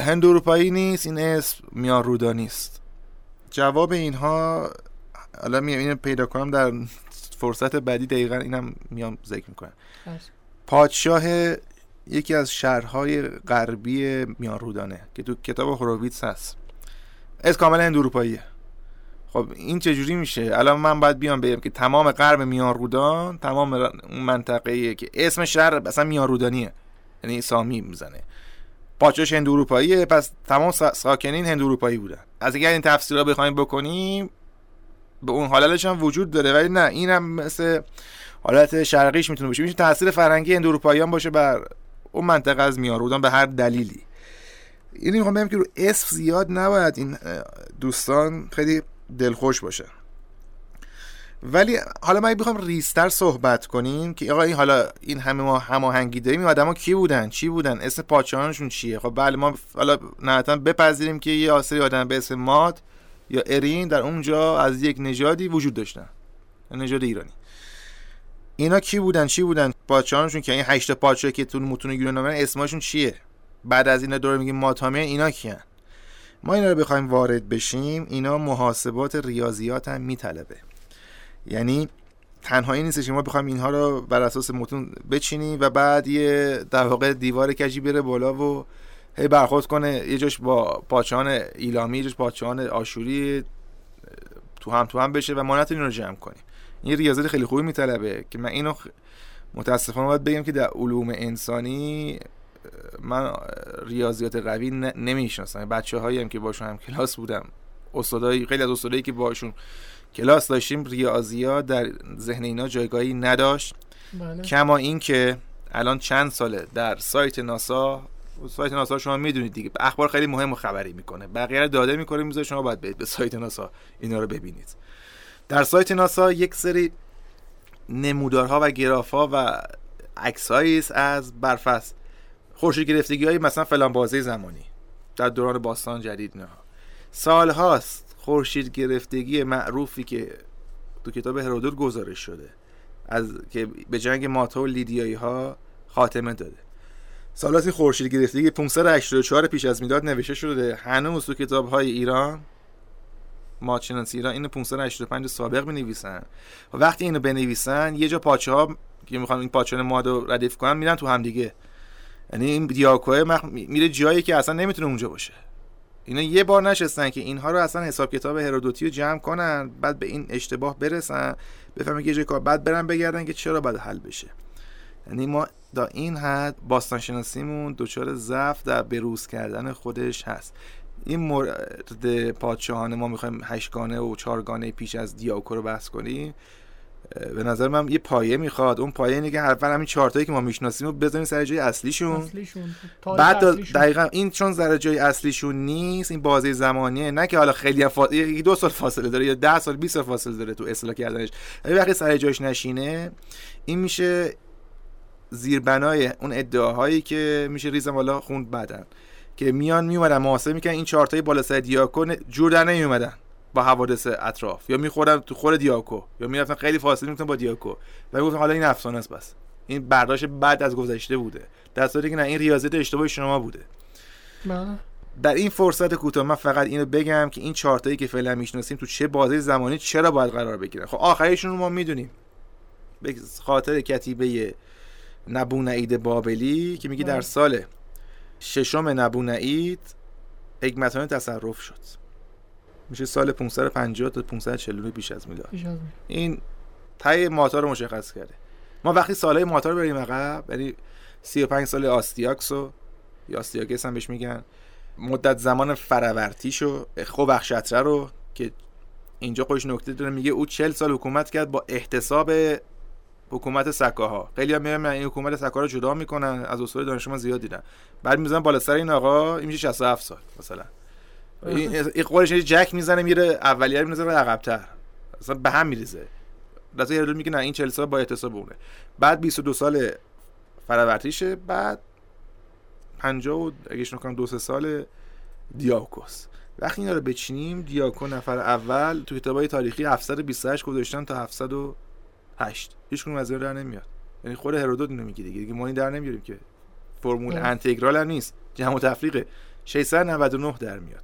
هند اروپایی نیست این اسم میان رودا نیست. جواب اینها حالا میام اینو پیدا کنم در فرصت بعدی دقیقا اینم میام ذکر می‌کنم. پادشاه یکی از شهرهای غربی میان رودانه که تو کتاب هوروویتس هست. از کاملا هند اروپاییه خب این چجوری میشه؟ الان من باید بیام بگم که تمام غرب میان رودان تمام اون منطقه که اسم شهر اصلا میان رودانیه یعنی سامی می‌زنه. پادشاهش هند اروپاییه پس تمام ساکنین هند اروپایی بودن. از اگر این تفسیر رو بخوایم بکنیم به اون حالتش هم وجود داره ولی نه اینم مثل حالت شرقیش می‌تونه باشه. میشه تاثیر فرنگی هند اروپاییان باشه بر اون منطقه از میارودان به هر دلیلی. اینی می‌خوام بگم که رو اسم زیاد نباید این دوستان خیلی دلخوش باشه. ولی حالا من بخوام ریستر صحبت کنیم که آقا این حالا این همه ما هماهنگی داریم این آدما کی بودن؟ چی بودن؟ اسم پادشاهانشون چیه؟ خب بله ما حالا نهایتا بپذیریم که یه آسری آدم به اسم ماد یا ارین در اونجا از یک نژادی وجود داشتن. نژاد ایرانی. اینا کی بودن چی بودن؟ پادشاهانشون که این هشت پادشاه که تو متون گیرونامه اسمشون چیه؟ بعد از اینا دور میگیم ماتامی اینا کیان؟ ما اینا رو بخوایم وارد بشیم اینا محاسبات ریاضیات هم میطلبه. یعنی تنهایی نیستش که ما بخوایم اینها رو بر اساس متون بچینیم و بعد یه در واقع دیوار کجی بره بالا و هی برخورد کنه. یه جاش با پادشاهان ایلامی یه جاش پادشاهان آشوری تو هم تو هم بشه و ما نتونیم رو جمع کنیم. این ریاضیات خیلی خوبی میطلبه که من اینو متاسفانه باید بگم که در علوم انسانی من ریاضیات قوی نمی‌شناسم. بچه هایی هم که باشون هم کلاس بودم استادایی خیلی از استادایی که باشون کلاس داشتیم ریاضیات در ذهن اینا جایگاهی نداشت. بله. کما این که الان چند ساله در سایت ناسا سایت ناسا شما می‌دونید دیگه اخبار خیلی مهم و خبری می‌کنه. بقیه داده می‌کنه می‌ذاره شما باید برید به سایت ناسا اینا رو ببینید. در سایت ناسا یک سری نمودارها و گرافها و عکسهایی از برف است خورشید گرفتگی های مثلا فلان بازه زمانی. در دوران باستان جدید نه. سال هاست خورشید گرفتگی معروفی که تو کتاب هرودوت گزارش شده. از که به جنگ ماتا و لیدیایی ها خاتمه داده. سالاتی خورشید گرفتگی 584 پیش از میلاد نوشته شده. هنوز تو کتاب های ایران مادشناسی ایران اینو 585 سابق می نویسن و وقتی اینو بنویسن یه جا پاچه ها که می‌خوان این پاچه ماد رو ردیف کنن میرن تو همدیگه. یعنی این دیاکوه مخ... میره جایی که اصلا نمی‌تونه اونجا باشه. اینا یه بار نشستن که اینها رو اصلا حساب کتاب هرودوتی رو جمع کنن بعد به این اشتباه برسن بفهمن که کار بعد برن بگردن که چرا باید حل بشه. یعنی ما تا این حد باستان شناسیمون دچار ضعف در بروز کردن خودش هست. این مورد پادشاهانه ما می‌خوایم هشتگانه و چهارگانه پیش از دیاکو رو بحث کنیم. به نظر من یه پایه می‌خواد. اون پایه اینه که اول همین چارتایی که ما می‌شناسیم رو بذاریم سر جای اصلیشون, اصلیشون. بعد دقیقا این چون سر جای اصلیشون نیست این بازی زمانیه. نه که حالا خیلی فا... دو سال فاصله داره یا ده سال 20 سال فاصله داره تو اصلاح کردنش. وقتی سر جایش نشینه این میشه زیربنای اون ادعاهایی که میشه ریزم والا خوند بعدن که میان میومدن محاسبه می‌کنن این چارتای بالا سر دیاکو جور در نمیومدن با حوادث اطراف. یا می‌خورن تو خور دیاکو یا می‌رفتن خیلی فاصله می‌کنن با دیاکو. و می‌گفتن حالا این افسانه است بس. این برداشت بعد از گذشته بوده. در صورتی که نه این ریاضیات اشتباه شما بوده. بله. در این فرصت کوتاه من فقط اینو بگم که این چارتایی که فعلا می‌شناسیم تو چه بازه زمانی چرا باید قرار بگیرن؟ خب آخریشون رو ما می‌دونیم. به خاطر کتیبه نبونعید بابلی که میگه در بله. سال ششم نبونعید حکمتانه تصرف شد. میشه سال 550 تا 549 پیش از میلاد. این تای ماتا رو مشخص کرده. ما وقتی سالهای ماتا رو بریم عقب یعنی 35 سال آستیاکس و یا آستیاکس هم بهش میگن مدت زمان فراورتیشو خوبخشتره رو که اینجا خودش نکته داره میگه او 40 سال حکومت کرد با احتساب حکومت سکاها. خیلی هم میگن این حکومت سکاها رو جدا می‌کنن از اصول دانش ما زیاد دیدن بعد می‌زنن بالا سر این آقا این میشه 67 سال مثلا. این قولش جک می‌زنه میره اولیه رو می‌زنه عقب‌تر. اصلا به هم میریزه. رضا هرودوت میگه نه این 40 سال با احتساب بونه بعد 22 سال فراورتیشه بعد 50 و اگه نکنم دو سه سال دیاکوس. وقتی اینا رو بچینیم دیاکو نفر اول تو کتابای تاریخی 728 گذاشتن تا 708 هیچ کنون از این در نمیاد. یعنی خود هرودوت اینو میگه دیگه. دیگه ما این در نمیاریم که فرمول انتگرال هم نیست. جمع و تفریقه. 699 در میاد.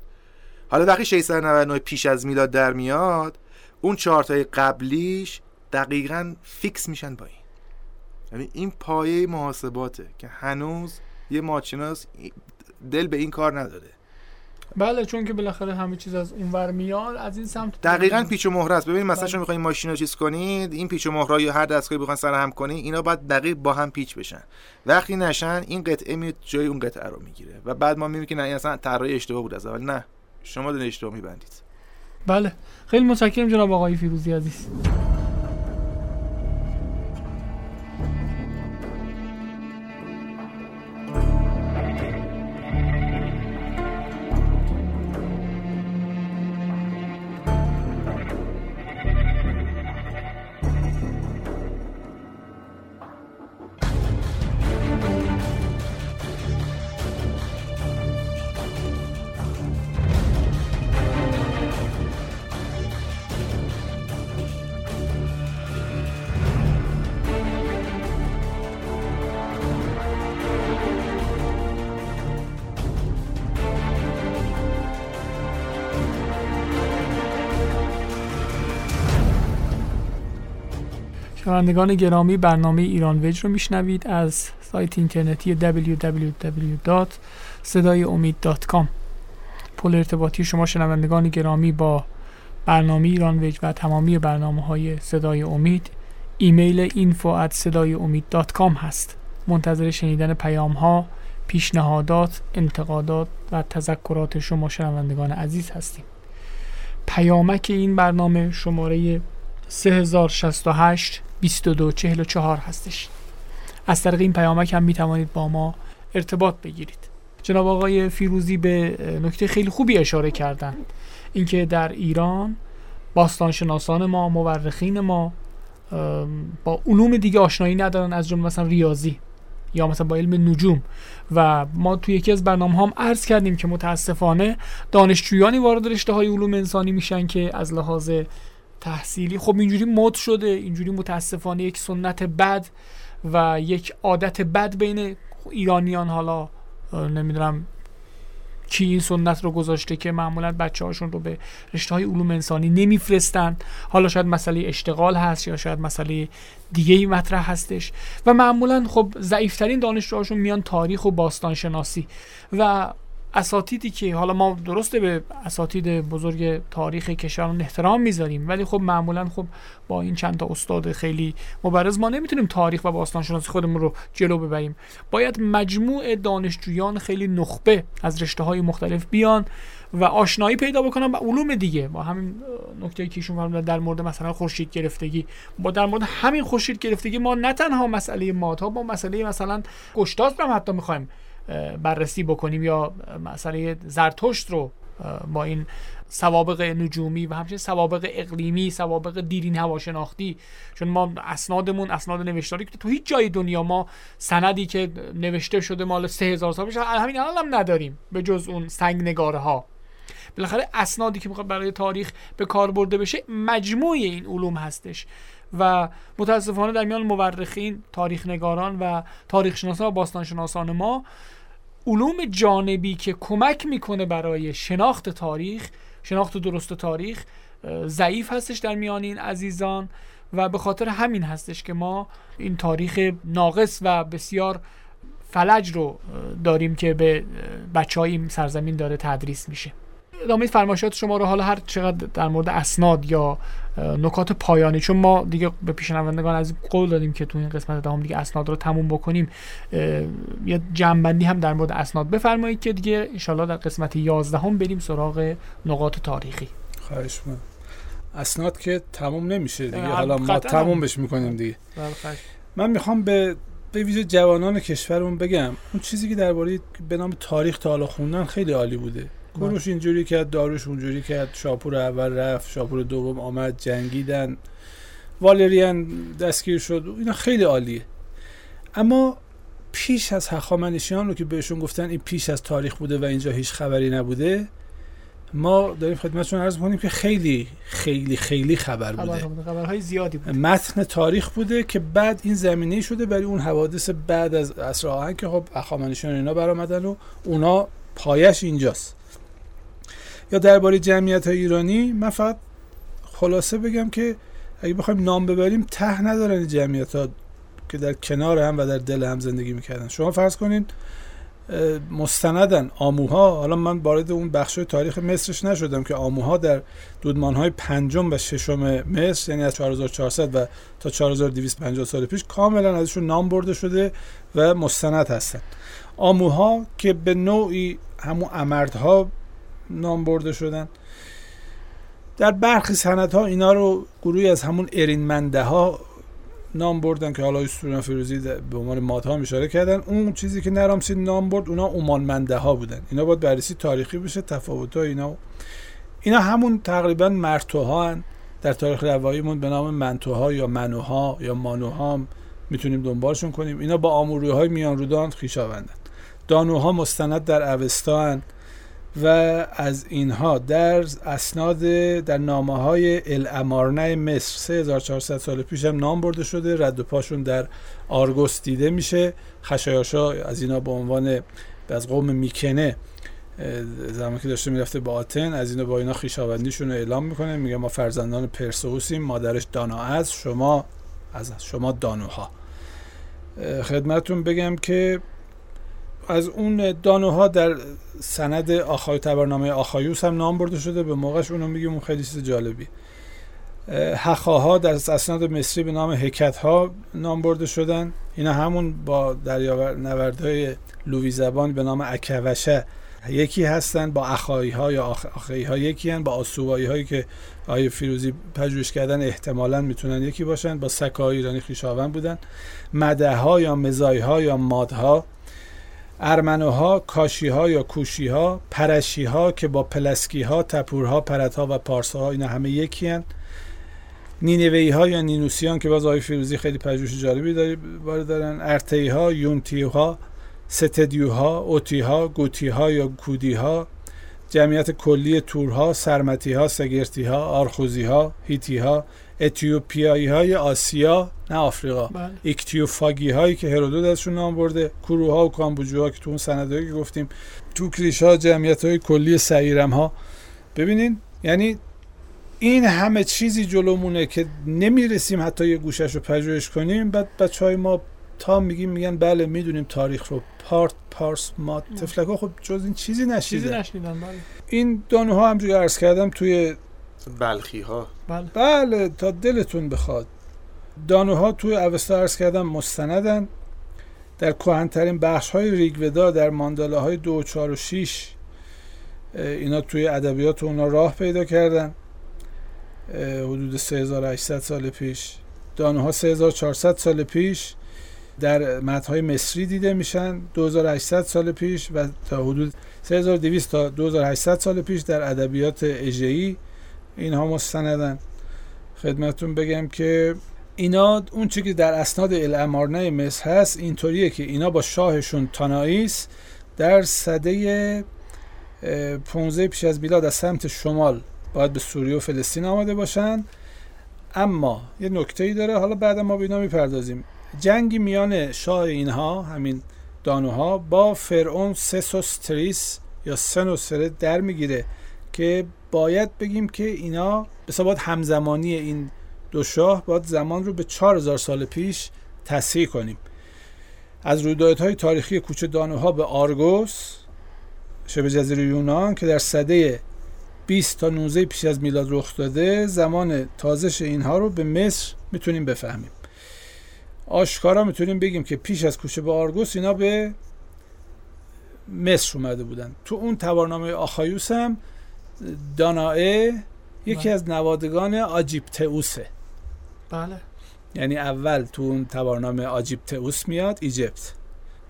حالا وقتی 699 پیش از میلاد در میاد اون چارتای قبلیش دقیقا فیکس میشن با این یعنی این پایه محاسباته که هنوز یه ماچیناس دل به این کار نداره بله چون که بالاخره همه چیز از اونور میاد از این سمت دقیقا پیچ و مهره است ببینید مثلا شما می‌خواین ماشین رو چیز کنید این پیچ و مهره یا هر دستگاهی بخواین سر هم کنید اینا باید دقیق با هم پیچ بشن. وقتی نشن این قطعه میاد جای اون قطعه رو می‌گیره و بعد ما می‌بینیم که نه این اصلا طراحی اشتباه بود از اول. نه شما دارید اشتباه میبندید. بله. خیلی متشکرم جناب آقای فیروزی عزیز. شنوندگان گرامی برنامه ایران وج رو میشنوید از سایت اینترنتی www.sedayeomid.com پل ارتباطی شما شنوندگان گرامی با برنامه ایران وج و تمامی برنامه های صدای امید ایمیل info at هست. منتظر شنیدن پیام ها پیشنهادات انتقادات و تذکرات شما شنوندگان عزیز هستیم. پیامک این برنامه شماره 3068 2244 هستش. از طریق این پیامک هم می‌توانید با ما ارتباط بگیرید. جناب آقای فیروزی به نکته خیلی خوبی اشاره کردن. اینکه در ایران باستانشناسان ما مورخین ما با علوم دیگه آشنایی ندارن از جمله مثلا ریاضی یا مثلا با علم نجوم. و ما توی یکی از برنامه هم عرض کردیم که متاسفانه دانشجویانی وارد رشته های علوم انسانی میشن که از لحاظ تحصیلی. خب اینجوری مد شده اینجوری متاسفانه یک سنت بد و یک عادت بد بین ایرانیان حالا نمی‌دونم کی این سنت رو گذاشته که معمولا بچه هاشون رو به رشته های علوم انسانی نمیفرستن. حالا شاید مسئله اشتغال هست یا شاید مسئله دیگه ای مطرح هستش. و معمولا خب ضعیفترین دانشجوهاشون میان تاریخ و باستان شناسی و اساتیدی که حالا ما درسته به اساتید بزرگ تاریخ کشورمون احترام می‌ذاریم ولی خب معمولا خب با این چند تا استاد خیلی مبرز ما نمی‌تونیم تاریخ و باستان شناسی خودمون رو جلو ببریم. باید مجموع دانشجویان خیلی نخبه از رشته های مختلف بیان و آشنایی پیدا بکنن با علوم دیگه. با همین نکته که ایشون در مورد مثلا خورشید گرفتگی با در مورد همین خورشید گرفتگی ما نه تنها مسئله مات با مسئله مثلا گشتاس هم حتی می‌خوایم. بررسی بکنیم یا مسئله زرتشت رو با این سوابق نجومی و همچنین سوابق اقلیمی سوابق دیرین هواشناختی. چون ما اسنادمون اسناد نوشتاری که تو هیچ جای دنیا ما سندی که نوشته شده مال 3000 سال پیش همین الان هم نداریم به جز اون سنگ نگاره ها بالاخره اسنادی که می‌خواد برای تاریخ به کار برده بشه مجموع این علوم هستش و متاسفانه در میان مورخین تاریخ نگاران و تاریخ شناسان و باستان شناسان ما علوم جانبی که کمک می‌کنه برای شناخت تاریخ شناخت درست تاریخ ضعیف هستش در میان این عزیزان و به خاطر همین هستش که ما این تاریخ ناقص و بسیار فلج رو داریم که به بچه های سرزمین داره تدریس میشه. ادامه فرمایشات شما رو حالا هر چقدر در مورد اسناد یا نکات پایانی چون ما دیگه به پیشنوندگان از قول دادیم که تو این قسمت دهم دیگه اسناد رو تموم بکنیم یه جنبندی هم در مورد اسناد بفرمایید که دیگه انشالله در قسمت 11 هم بریم سراغ نقاط تاریخی. خواهش من اسناد که تموم نمیشه دیگه حالا ما تموم بش می‌کنیم دیگه. بله، من می‌خوام به به ویژه جوانان کشورمون بگم اون چیزی که درباره به نام تاریخ تا حالا خوندن خیلی عالی بوده. کوروش اینجوری کرد داروش اونجوری کرد شاپور اول رفت شاپور دوم آمد جنگیدن. والریان دستگیر شد. اینا خیلی عالیه. اما پیش از هخامنشیان رو که بهشون گفتن این پیش از تاریخ بوده و اینجا هیچ خبری نبوده ما داریم خدمتشون عرض کنیم که خیلی خیلی خیلی خبر بوده. خبر خبرهای زیادی بود متن تاریخ بوده که بعد این زمینه شده برای اون حوادث بعد از عصر آهن که خب اخامنشیان اینا برآمدن و اونا پایش اینجاست. یا درباره جمعیت های ایرانی من فقط خلاصه بگم که اگه بخوایم نام ببریم ته ندارن جمعیت ها که در کنار هم و در دل هم زندگی می‌کردن. شما فرض کنین مستندن آموها. حالا من وارد اون بخش تاریخ مصرش نشدم که آموها در دودمان های پنجم و ششم مصر یعنی از 4400 و تا 4250 سال پیش کاملا ازشون نام برده شده و مستند هستن. آموها که به نوعی همون امردها نام برده شدن. در برخی سندها اینا رو گروهی از همون ارینمنده ها نام بردن که حالا سوریان فیروزی به عنوان مادها هم اشاره کردن. اون چیزی که نرامسین نام برد اونا اومانمنده ها بودن. اینا باید بررسی تاریخی بشه تفاوت ها اینا. اینا همون تقریبا مرتوها هن. در تاریخ رواییمون به نام منتوها یا منوها یا مانوها می‌تونیم دنبالشون کنیم. اینا با آموری های میان رودان خویشاوندن. دانوها مستند در اوستا هن. و از اینها در اسناد در نامه های الامارنه مصر 3400 سال پیش هم نام برده شده. رد و پاشون در آرگوس دیده میشه. خشایاشا از اینا به عنوان از قوم می‌کنه زمانی که داشته می‌رفته به آتن از اینا با اینا خیشاوندیشون رو اعلام می‌کنه. میگه ما فرزندان پرسئوسیم مادرش دانا از شما از شما دانوها. اه، خدمتتون بگم که از اون دانوها در سند آخای تبرنامه آخایوس هم نام برده شده به موقعش اونو میگیم اون خیلی چیز جالبی. اه، حخاها در اسناد مصری به نام حکت ها نام برده شدن. اینا همون با دریاور نوردهای لوی زبان به نام اکوشه یکی هستن با اخایی ها یا آخ... آخایی ها یکی هن با آسوایی هایی که آیه فیروزی پژوهش کردن احتمالا می‌تونن یکی باشن با سکای ایرانی خیشاوند بودن. مده ها یا مزای ها یا مادها ارمنوها کاشیها یا کوشیها پرشیها که با پلسکیها تپورها پرتها و پارساها اینا همه یکی هن. نینوی ها یا نینوسیان که باز آقای فیروزی خیلی پژوهش جالبی داری دارن ارتی ها یونتی ها ستدیوها اوتی گوتی ها یا کودی ها جمعیت کلی تورها سرمتی ها سگرتی ها آرخوزی ها هیتی ها اتیوپیایی های آسیا نه آفریقا بله. ایکتیوفاگی هایی که هرودوت ازشون نام برده کوروها و کامبوجوها که تو اون سندهایی که گفتیم توکریش ها جمعیت های کلی سعیرم ها ببینین یعنی این همه چیزی جلومونه که نمی‌رسیم حتی یه گوشش رو پژوهش کنیم بعد بچه های ما تا میگیم میگن بله می‌دونیم تاریخ رو پارت پارس ما طفلک ها خب جز این چیزی چیزی نشیدن بله. این دانوها همجوری عرض کردم توی بلخی ها بله. بله تا دلتون بخواد. دانوها توی اوستا عرض کردم مستندن. در کهنترین بخش های ریگودا در مانداله های دو و چهار و شیش اینا توی ادبیات اونا راه پیدا کردن. حدود 3800 سال پیش. دانوها 3400 سال پیش. در متن‌های مصری دیده میشن 2800 سال پیش و تا حدود 3200 تا 2800 سال پیش در ادبیات اژه‌ای اینها مستندن. خدمتون بگم که اینا اون چیزی که در اسناد الامارنه مصر هست اینطوریه که اینا با شاهشون تانائیس در سده اه، 15 پیش از میلاد از سمت شمال باید به سوریه و فلسطین آمده باشن. اما یه نکته ای داره حالا بعد ما به اینا می‌پردازیم. جنگی میان شاه اینها همین دانوها با فرعون سسوستریس یا سنوسره در می‌گیره که باید بگیم که اینا به ثبات همزمانی این دو شاه باید زمان رو به 4000 سال پیش تصحیح کنیم. از رویدادهای تاریخی کوچه دانوها به آرگوس شبه جزیره یونان که در سده 20 تا 19 پیش از میلاد رخ داده زمان تازش اینها رو به مصر می‌تونیم بفهمیم. آشکارا می‌تونیم بگیم که پیش از کوچه به آرگوس اینا به مصر اومده بودن. تو اون تبارنامه آخایوس هم دانائه یکی بله. از نوادگان آجیپتئوسه. بله. یعنی اول تو اون تبارنامه آجیپتئوس میاد ایجپت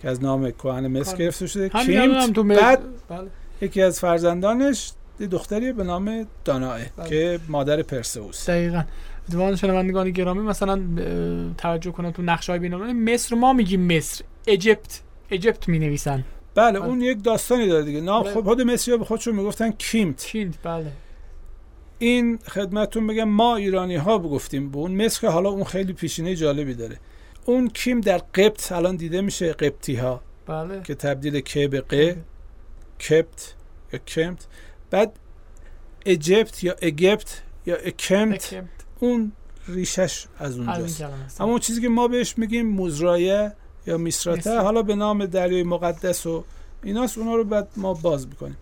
که از نام کهن مصر کار- گرفته شده. کیمت تو بعد بله. یکی از فرزندانش دختری به نام دانائه بله. که مادر پرسئوس. دقیقا. اتفاقا شنوندگان گرامی مثلا توجه کنن تو نقشه های بینالمللی مصر ما میگیم مصر اجپت اجپت می نویسن بله اون یک داستانی داره دیگه. نام بله. خود خود مصری به خودشون می‌گفتن کیمت. چین بله. این خدمتتون بگم ما ایرانی ها گفتیم به اون مصر که حالا اون خیلی پیشینه جالبی داره. اون کیم در قبط الان دیده میشه قبطی ها بله. که تبدیل که به ق کپت یا کمت. بعد اجپت یا اگپت یا اکمت اکمت. اون ریشش از اونجاست. اما اون چیزی که ما بهش میگیم موزرایه یا میسراته میسرا. حالا به نام دریای مقدس و ایناست اونا رو بعد ما باز می‌کنیم.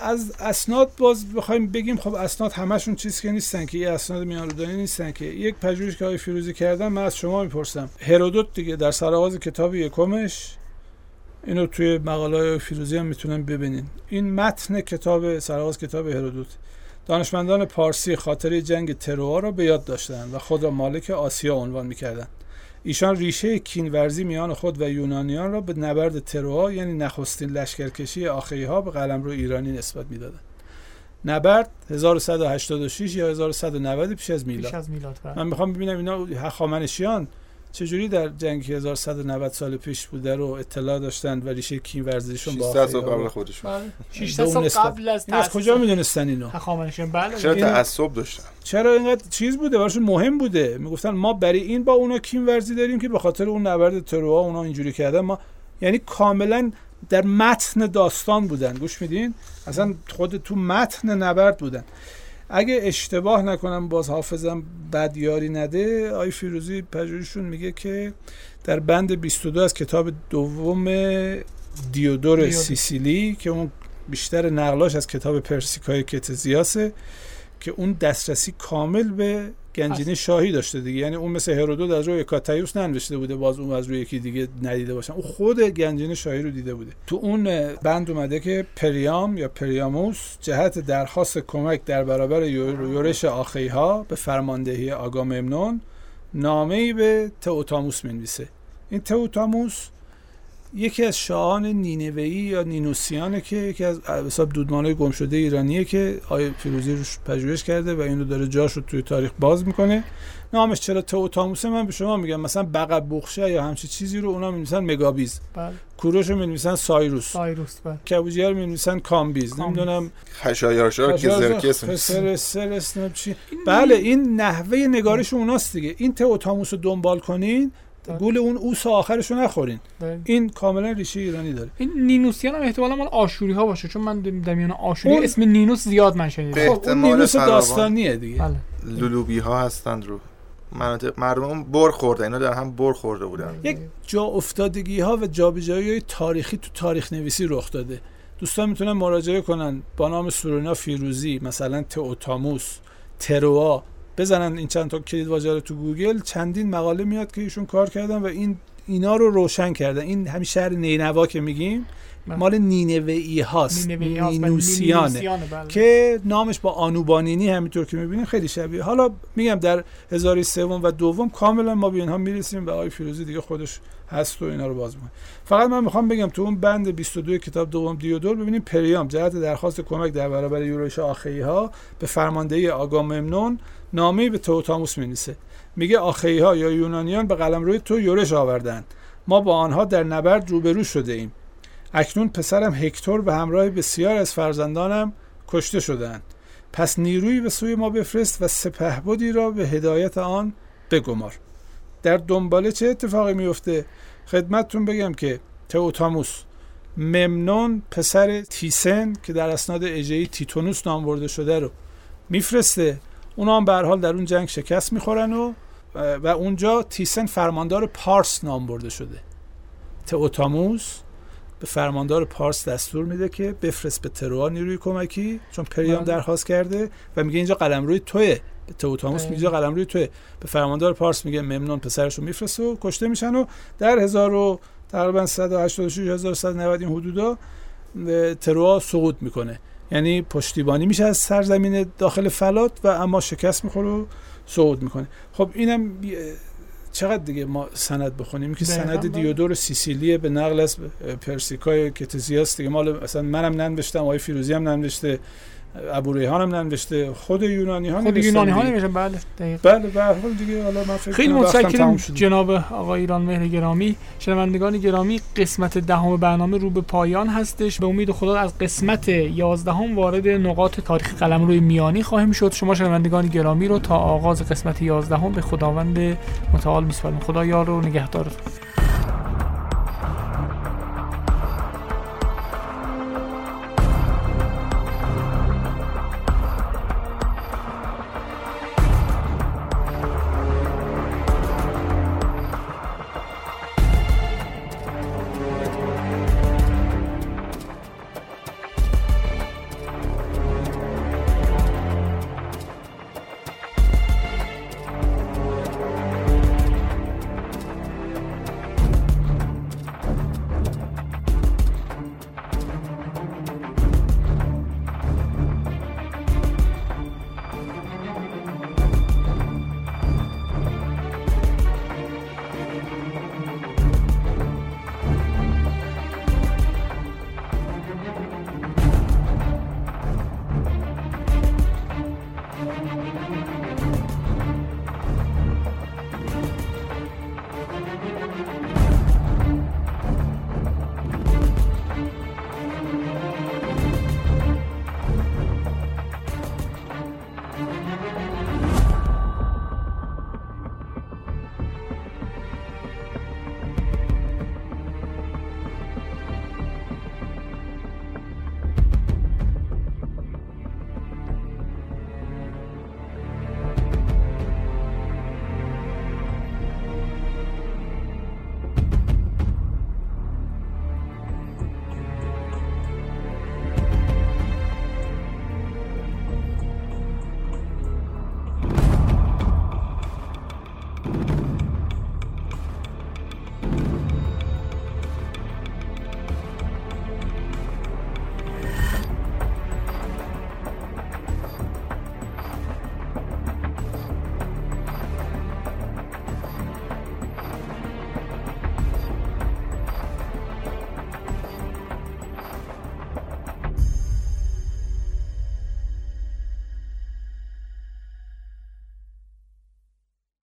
از اسناد باز بخوایم بگیم خب اسناد همشون چیزی که نیستن که یه اسناد میان رودانی نیستن که. یک پژوهش که آقای فیروزی کردن من از شما می‌پرسم. هرودوت دیگه در سرآغاز کتاب یکمش اینو توی مقاله های فیروزی هم می‌تونن ببینین. این متن کتاب سرآغاز کتاب هرودوت. دانشمندان پارسی خاطره جنگ تروآ را به یاد داشتند و خود را مالک آسیا عنوان می‌کردند. ایشان ریشه کینورزی میان خود و یونانیان را به نبرد تروآ یعنی نخستین لشکرکشی آخری ها به قلمرو ایرانی نسبت می‌دادند. نبرد 1186 یا 1190 پیش از میلاد. پیش از میلاد بله. من می‌خوام ببینم اینا هخامنشیان چجوری در جنگی که 1190 سال پیش بوده رو اطلاع داشتند و ریشه کین ورزششون با 600 سال آخری ها قبل خودشون. بله. به 600 اون سال نسبت. قبل از از کجا می‌دونستن اینو؟ هخامنشیان بله. چرا تعصب داشتن؟ چرا اینقدر چیز بوده؟ براشون مهم بوده. می‌گفتن ما برای این با اونا کیم ورزی داریم که به خاطر اون نبرد تروآ اونا اینجوری کردن. ما یعنی کاملا در متن داستان بودن. گوش میدین؟ اصلا خود تو متن نبرد بودن. اگه اشتباه نکنم باز حافظم بد یاری نده آی فیروزی پژوهششون میگه که در بند 22 از کتاب دوم دیودور دیودور. سیسیلی که اون بیشتر نقلاش از کتاب پرسیکای کتزیاسه که اون دسترسی کامل به گنجینه شاهی داشته دیگه. یعنی اون مثل هرودوت از روی کاتایوس ننوشته بوده باز اون از روی یکی دیگه ندیده باشن. اون خود گنجینه شاهی رو دیده بوده. تو اون بند اومده که پریام یا پریاموس جهت درخواست کمک در برابر یور- یورش آخی ها به فرماندهی آگاممنون نامه ای به تئوتاموس می‌نویسه. این تئوتاموس یکی از شاهان نینوی یا نینوسیانه که یکی از حساب دودمانای گم شده ایرانیه که آیه فیروزی روش پژوهش کرده و اینو داره جاش رو توی تاریخ باز می‌کنه. نامش چرا تئوتاموسه؟ من به شما میگم مثلا بغابوخشه یا همچی چیزی رو اونا می‌نویسن مگابیز. بله. کوروش رو می‌نویسن سایروس. سایروس بله. کبوجیه رو می‌نویسن کامبیز. کامبیز. نمی‌دونم. خشایارشا که زرکس چی. بله این نحوه نگارش اوناست دیگه. این تئوتاموس رو دنبال کنین. گول اون اوس آخرش رو نخورین. بله. این کاملا ریشه ایرانی داره. این نینوسیان هم احتمالا مال آشوری ها باشه چون من در میان آشوری اون- اسم نینوس زیاد من شنیدم. خب اون فراوان. داستانیه دیگه. بله. لولوبی ها هستند رو. مناطق مردم بر خورده اینا در هم بر خورده بودن. یک جا افتادگی ها و جابجایی های تاریخی تو تاریخ نویسی رخ داده. دوستان می‌تونن مراجعه کنن. با نام سورونا فیروزی مثلا تئوتاموس تروا بزنن این چند تا کلید واژه رو تو گوگل چندین مقاله میاد که ایشون کار کردن و این اینا رو روشن کردن این همین شهر نینوا که میگیم بله. مال هاست نینوی هاست، بله. نینوسیانه بله. که نامش با آنوبانینی همینطور که می‌بینیم خیلی شبیه حالا میگم در هزاری سوم و دوم کاملا ما به اینها می‌رسیم و آقای فیروزی دیگه خودش هست و اینا رو باز می‌کنه فقط من می‌خوام بگم تو اون بند 22 کتاب دوم دیودور ببینیم پریام جهت درخواست کمک در برابر یورش آخی ها به فرماندهی آگاممنون نامه‌ای به تئوتاموس مینیسه میگه آخی ها یا یونانیان به قلمروی تو یورش آوردند ما با آنها در نبرد روبرو شده ایم. اکنون پسرم هکتور به همراه بسیار از فرزندانم کشته شدند پس نیرویی به سوی ما بفرست و سپهبدی را به هدایت آن بگمار. در دنباله چه اتفاقی میفته خدمتتون بگم که تئوتاموس ممنون پسر تیسن که در اسناد اجهی تیتونوس نام برده شده رو میفرسته. اونا هم به حال در اون جنگ شکست می‌خورن و و اونجا تیسن فرماندار پارس نام برده شده تئوتاموس به فرماندار پارس دستور میده که بفرست به تروا نیروی کمکی چون پریام بله. درخواست کرده و میگه اینجا قلمروی توه به تئوتاموس بله. میگه اینجا قلمروی توه به فرماندار پارس میگه ممنون پسرش رو میفرسته و کشته میشن و در 1000 و تقریبا 186 1190 این حدودا تروا سقوط می‌کنه یعنی پشتیبانی میشه از سرزمین داخل فلات و اما شکست می‌خوره و صعود می‌کنه. خب اینم چقدر دیگه ما سند بخونیم که سند بله. دیودور سیسیلیه به نقل از پرسیکای کتزیاس دیگه. مال اصلا منم ننوشتم آقای فیروزی هم ننوشته. ابو ریحان هم ننوشته خود یونانی ها خود نوشتن یونانی ها. نمیشن بله دقیق بله به هر حال دیگه حالا من فکر خیلی متشکرم. جناب آقای ایران مهر گرامی. شنوندگان گرامی قسمت دهم برنامه رو به پایان هستش. به امید خدا از قسمت یازدهم وارد نقاط تاریخ قلم روی میانی خواهیم شد. شما شنوندگان گرامی رو تا آغاز قسمت یازدهم به خداوند متعال میسپاریم خدا یار و نگهدارتون.